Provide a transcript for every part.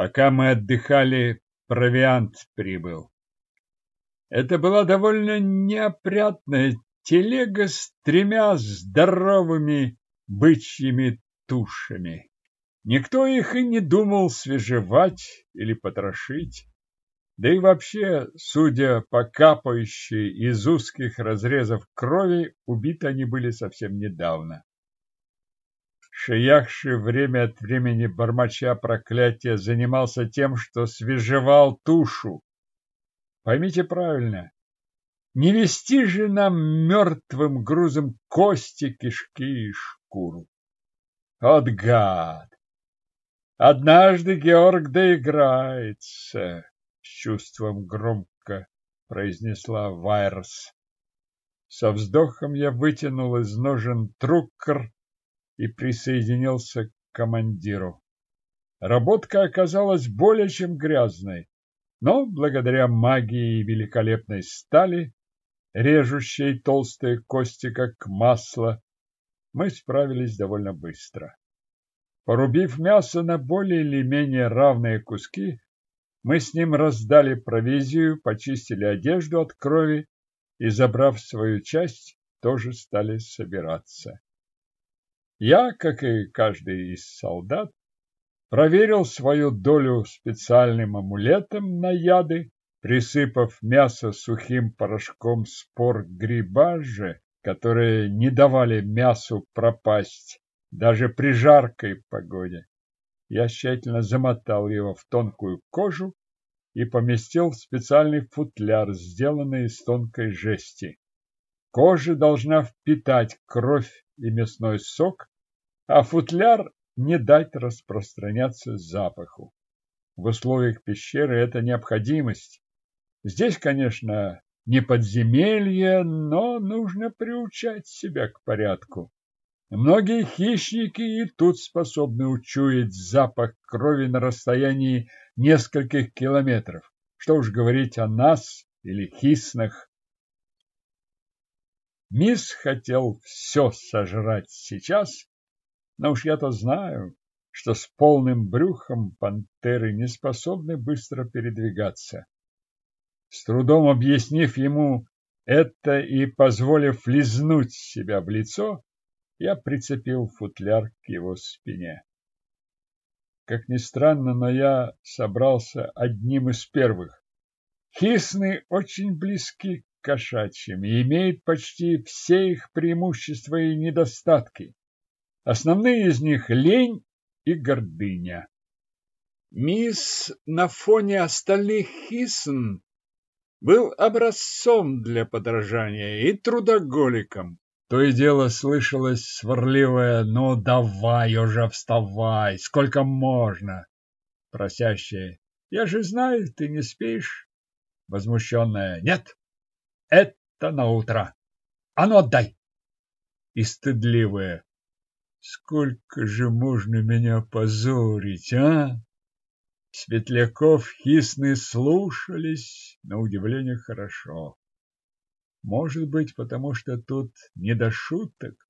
Пока мы отдыхали, провиант прибыл. Это была довольно неопрятная телега с тремя здоровыми бычьими тушами. Никто их и не думал свежевать или потрошить. Да и вообще, судя по капающей из узких разрезов крови, убиты они были совсем недавно. Шиякши время от времени, бормоча проклятия, занимался тем, что свежевал тушу. Поймите правильно, не вести же нам мертвым грузом кости, кишки и шкуру. От гад! Однажды Георг доиграется, с чувством громко произнесла Вайерс. Со вздохом я вытянул из ножен труккер и присоединился к командиру. Работка оказалась более чем грязной, но благодаря магии и великолепной стали, режущей толстые кости как масло, мы справились довольно быстро. Порубив мясо на более или менее равные куски, мы с ним раздали провизию, почистили одежду от крови и, забрав свою часть, тоже стали собираться. Я, как и каждый из солдат, проверил свою долю специальным амулетом на яды, присыпав мясо сухим порошком спор гриба же, которые не давали мясу пропасть даже при жаркой погоде. Я тщательно замотал его в тонкую кожу и поместил в специальный футляр, сделанный из тонкой жести. Кожа должна впитать кровь и мясной сок, а футляр не дать распространяться запаху. В условиях пещеры это необходимость. Здесь, конечно, не подземелье, но нужно приучать себя к порядку. Многие хищники и тут способны учуять запах крови на расстоянии нескольких километров. Что уж говорить о нас или хиснах. Мисс хотел все сожрать сейчас, но уж я-то знаю, что с полным брюхом пантеры не способны быстро передвигаться. С трудом объяснив ему это и позволив лизнуть себя в лицо, я прицепил футляр к его спине. Как ни странно, но я собрался одним из первых. Хисны очень близки кошачьим и имеют почти все их преимущества и недостатки. Основные из них – лень и гордыня. Мисс на фоне остальных хисн был образцом для подражания и трудоголиком. То и дело слышалось сварливое «Ну давай уже вставай, сколько можно?» Просящее «Я же знаю, ты не спишь». Возмущенное «Нет, это на утро. А ну отдай!» И стыдливое Сколько же можно меня позорить, а? Светляков хисны слушались, на удивление хорошо. Может быть, потому что тут не до шуток.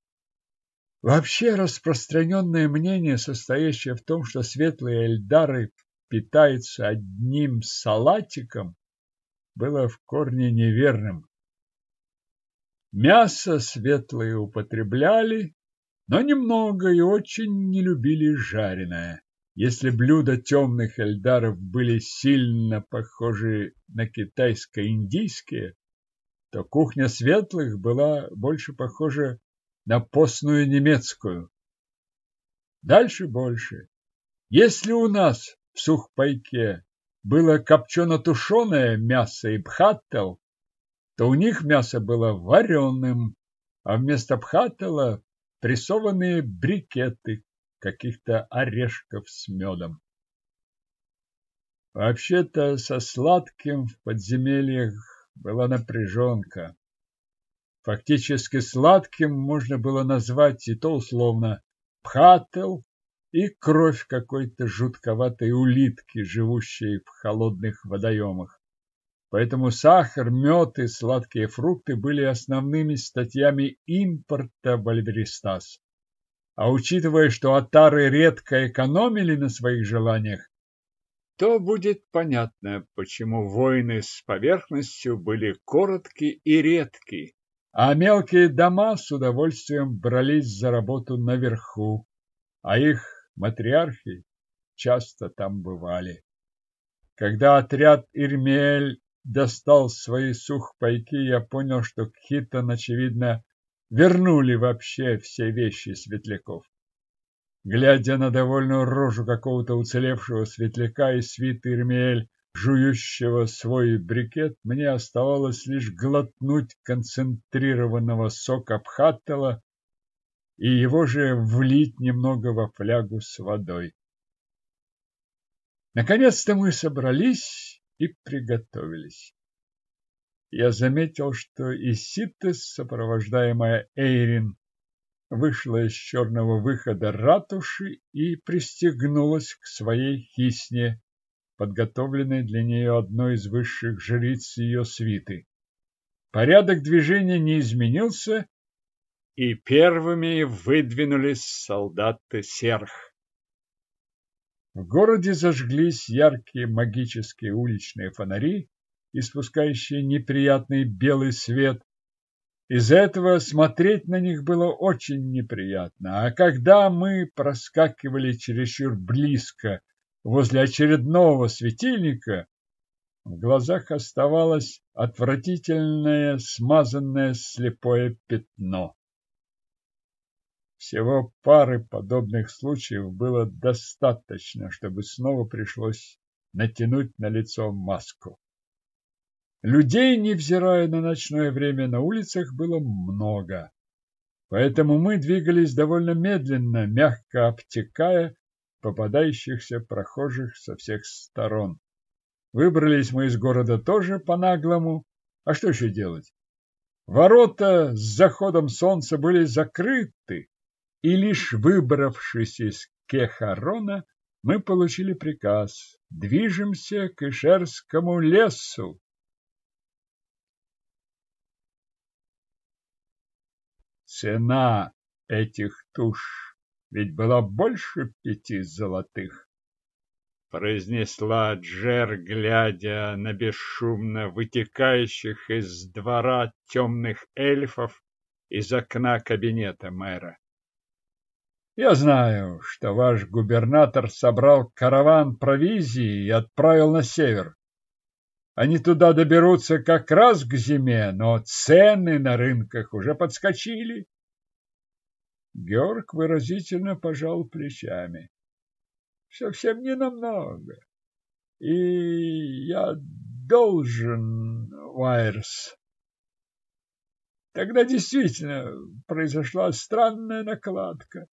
Вообще распространенное мнение, состоящее в том, что светлые эльдары питаются одним салатиком, было в корне неверным. Мясо светлые употребляли, но немного и очень не любили жареное. Если блюда темных эльдаров были сильно похожи на китайско-индийские, то кухня светлых была больше похожа на постную немецкую. Дальше больше. Если у нас в сухпайке было копчено-тушеное мясо и бхаттел, то у них мясо было вареным, а вместо бхаттела прессованные брикеты каких-то орешков с медом. Вообще-то со сладким в подземельях была напряженка. Фактически сладким можно было назвать и то условно пхател и кровь какой-то жутковатой улитки, живущей в холодных водоемах. Поэтому сахар, мед и сладкие фрукты были основными статьями импорта в Альберистас. А учитывая, что отары редко экономили на своих желаниях, то будет понятно, почему войны с поверхностью были коротки и редки, а мелкие дома с удовольствием брались за работу наверху, а их матриархи часто там бывали. Когда отряд Ирмель достал свои сухпайки, я понял, что Кхитон, очевидно, вернули вообще все вещи светляков. Глядя на довольную рожу какого-то уцелевшего светляка и свиты Ирмель, жующего свой брикет, мне оставалось лишь глотнуть концентрированного сока пхаттала и его же влить немного во флягу с водой. Наконец-то мы собрались и приготовились. Я заметил, что Иситес, сопровождаемая Эйрин, вышла из черного выхода ратуши и пристегнулась к своей хисне, подготовленной для нее одной из высших жриц ее свиты. Порядок движения не изменился, и первыми выдвинулись солдаты серх. В городе зажглись яркие магические уличные фонари, испускающие неприятный белый свет. Из-за этого смотреть на них было очень неприятно. А когда мы проскакивали чересчур близко возле очередного светильника, в глазах оставалось отвратительное смазанное слепое пятно. Всего пары подобных случаев было достаточно, чтобы снова пришлось натянуть на лицо маску. Людей, невзирая на ночное время, на улицах было много. Поэтому мы двигались довольно медленно, мягко обтекая попадающихся прохожих со всех сторон. Выбрались мы из города тоже по-наглому. А что еще делать? Ворота с заходом солнца были закрыты, и лишь выбравшись из Кехарона, мы получили приказ «Движемся к Ишерскому лесу». Цена этих туш ведь была больше пяти золотых, произнесла Джер, глядя на бесшумно вытекающих из двора темных эльфов из окна кабинета мэра. Я знаю, что ваш губернатор собрал караван провизии и отправил на север. Они туда доберутся как раз к зиме, но цены на рынках уже подскочили. Георг выразительно пожал плечами. Совсем не намного. И я должен, Вайерс. Тогда действительно произошла странная накладка.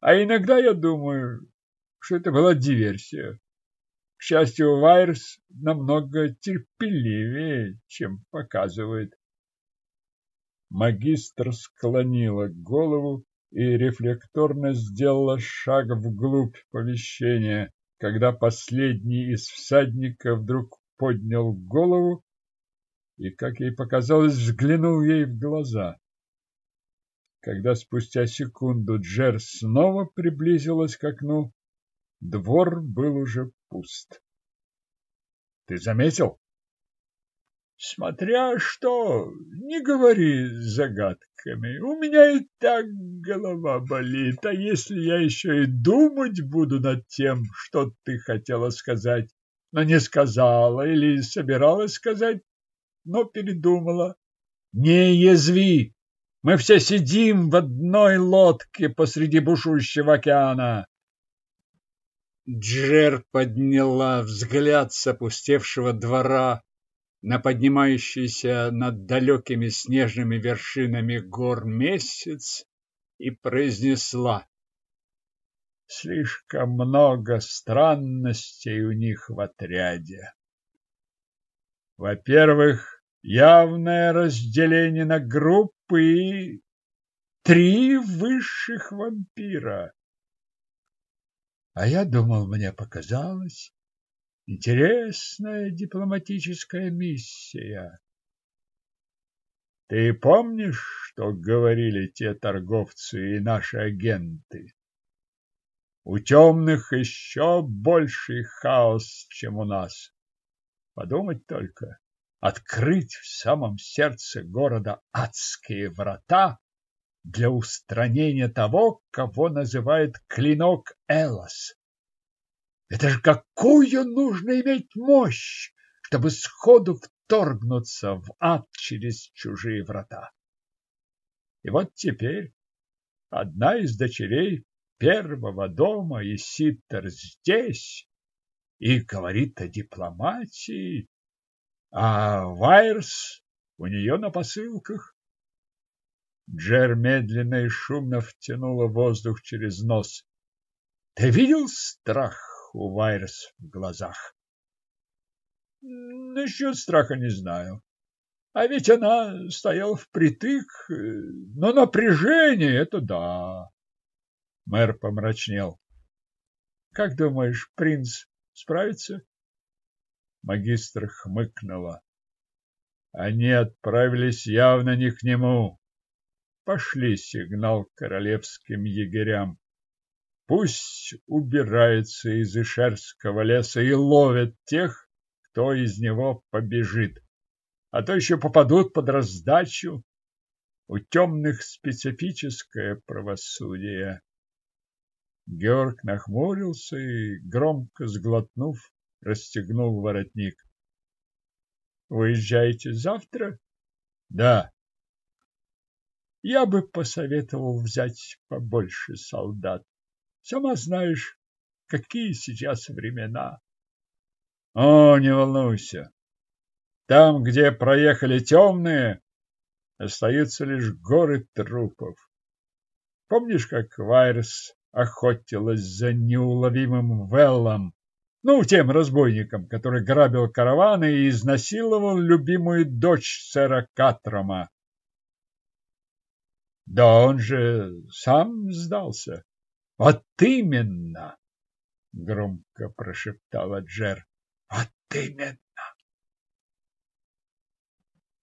А иногда я думаю, что это была диверсия. К счастью, Вайерс намного терпеливее, чем показывает. Магистр склонила голову и рефлекторно сделала шаг вглубь помещения, когда последний из всадников вдруг поднял голову и, как ей показалось, взглянул ей в глаза. Когда спустя секунду Джер снова приблизилась к окну, двор был уже пуст. Ты заметил? Смотря что, не говори загадками. У меня и так голова болит, а если я еще и думать буду над тем, что ты хотела сказать, но не сказала или собиралась сказать, но передумала. Не язви! Мы все сидим в одной лодке посреди бушующего океана. Джер подняла взгляд с опустевшего двора на поднимающийся над далекими снежными вершинами гор месяц и произнесла Слишком много странностей у них в отряде. Во-первых, явное разделение на группы и три высших вампира. А я думал, мне показалось, интересная дипломатическая миссия. Ты помнишь, что говорили те торговцы и наши агенты? У темных еще больший хаос, чем у нас. Подумать только, открыть в самом сердце города адские врата для устранения того, кого называют клинок Элос. Это же какую нужно иметь мощь, чтобы сходу вторгнуться в ад через чужие врата. И вот теперь одна из дочерей первого дома, и Ситтер здесь, и говорит о дипломатии, а Вайерс у нее на посылках. Джер медленно и шумно втянула воздух через нос. Ты видел страх у Вайерс в глазах? Насчет страха не знаю. А ведь она стояла впритык, но напряжение — это да. Мэр помрачнел. Как думаешь, принц справится? Магистр хмыкнула. Они отправились явно не к нему. Пошли сигнал королевским егерям. Пусть убираются из Ишерского леса и ловят тех, кто из него побежит. А то еще попадут под раздачу. У темных специфическое правосудие. Георг нахмурился и, громко сглотнув, расстегнул воротник. Выезжаете завтра? Да. Я бы посоветовал взять побольше солдат. Сама знаешь, какие сейчас времена. О, не волнуйся. Там, где проехали темные, остаются лишь горы трупов. Помнишь, как Вайрс охотилась за неуловимым Веллом, ну, тем разбойником, который грабил караваны и изнасиловал любимую дочь сэра Катрома. Да он же сам сдался. Вот именно, громко прошептала Джер. Вот именно.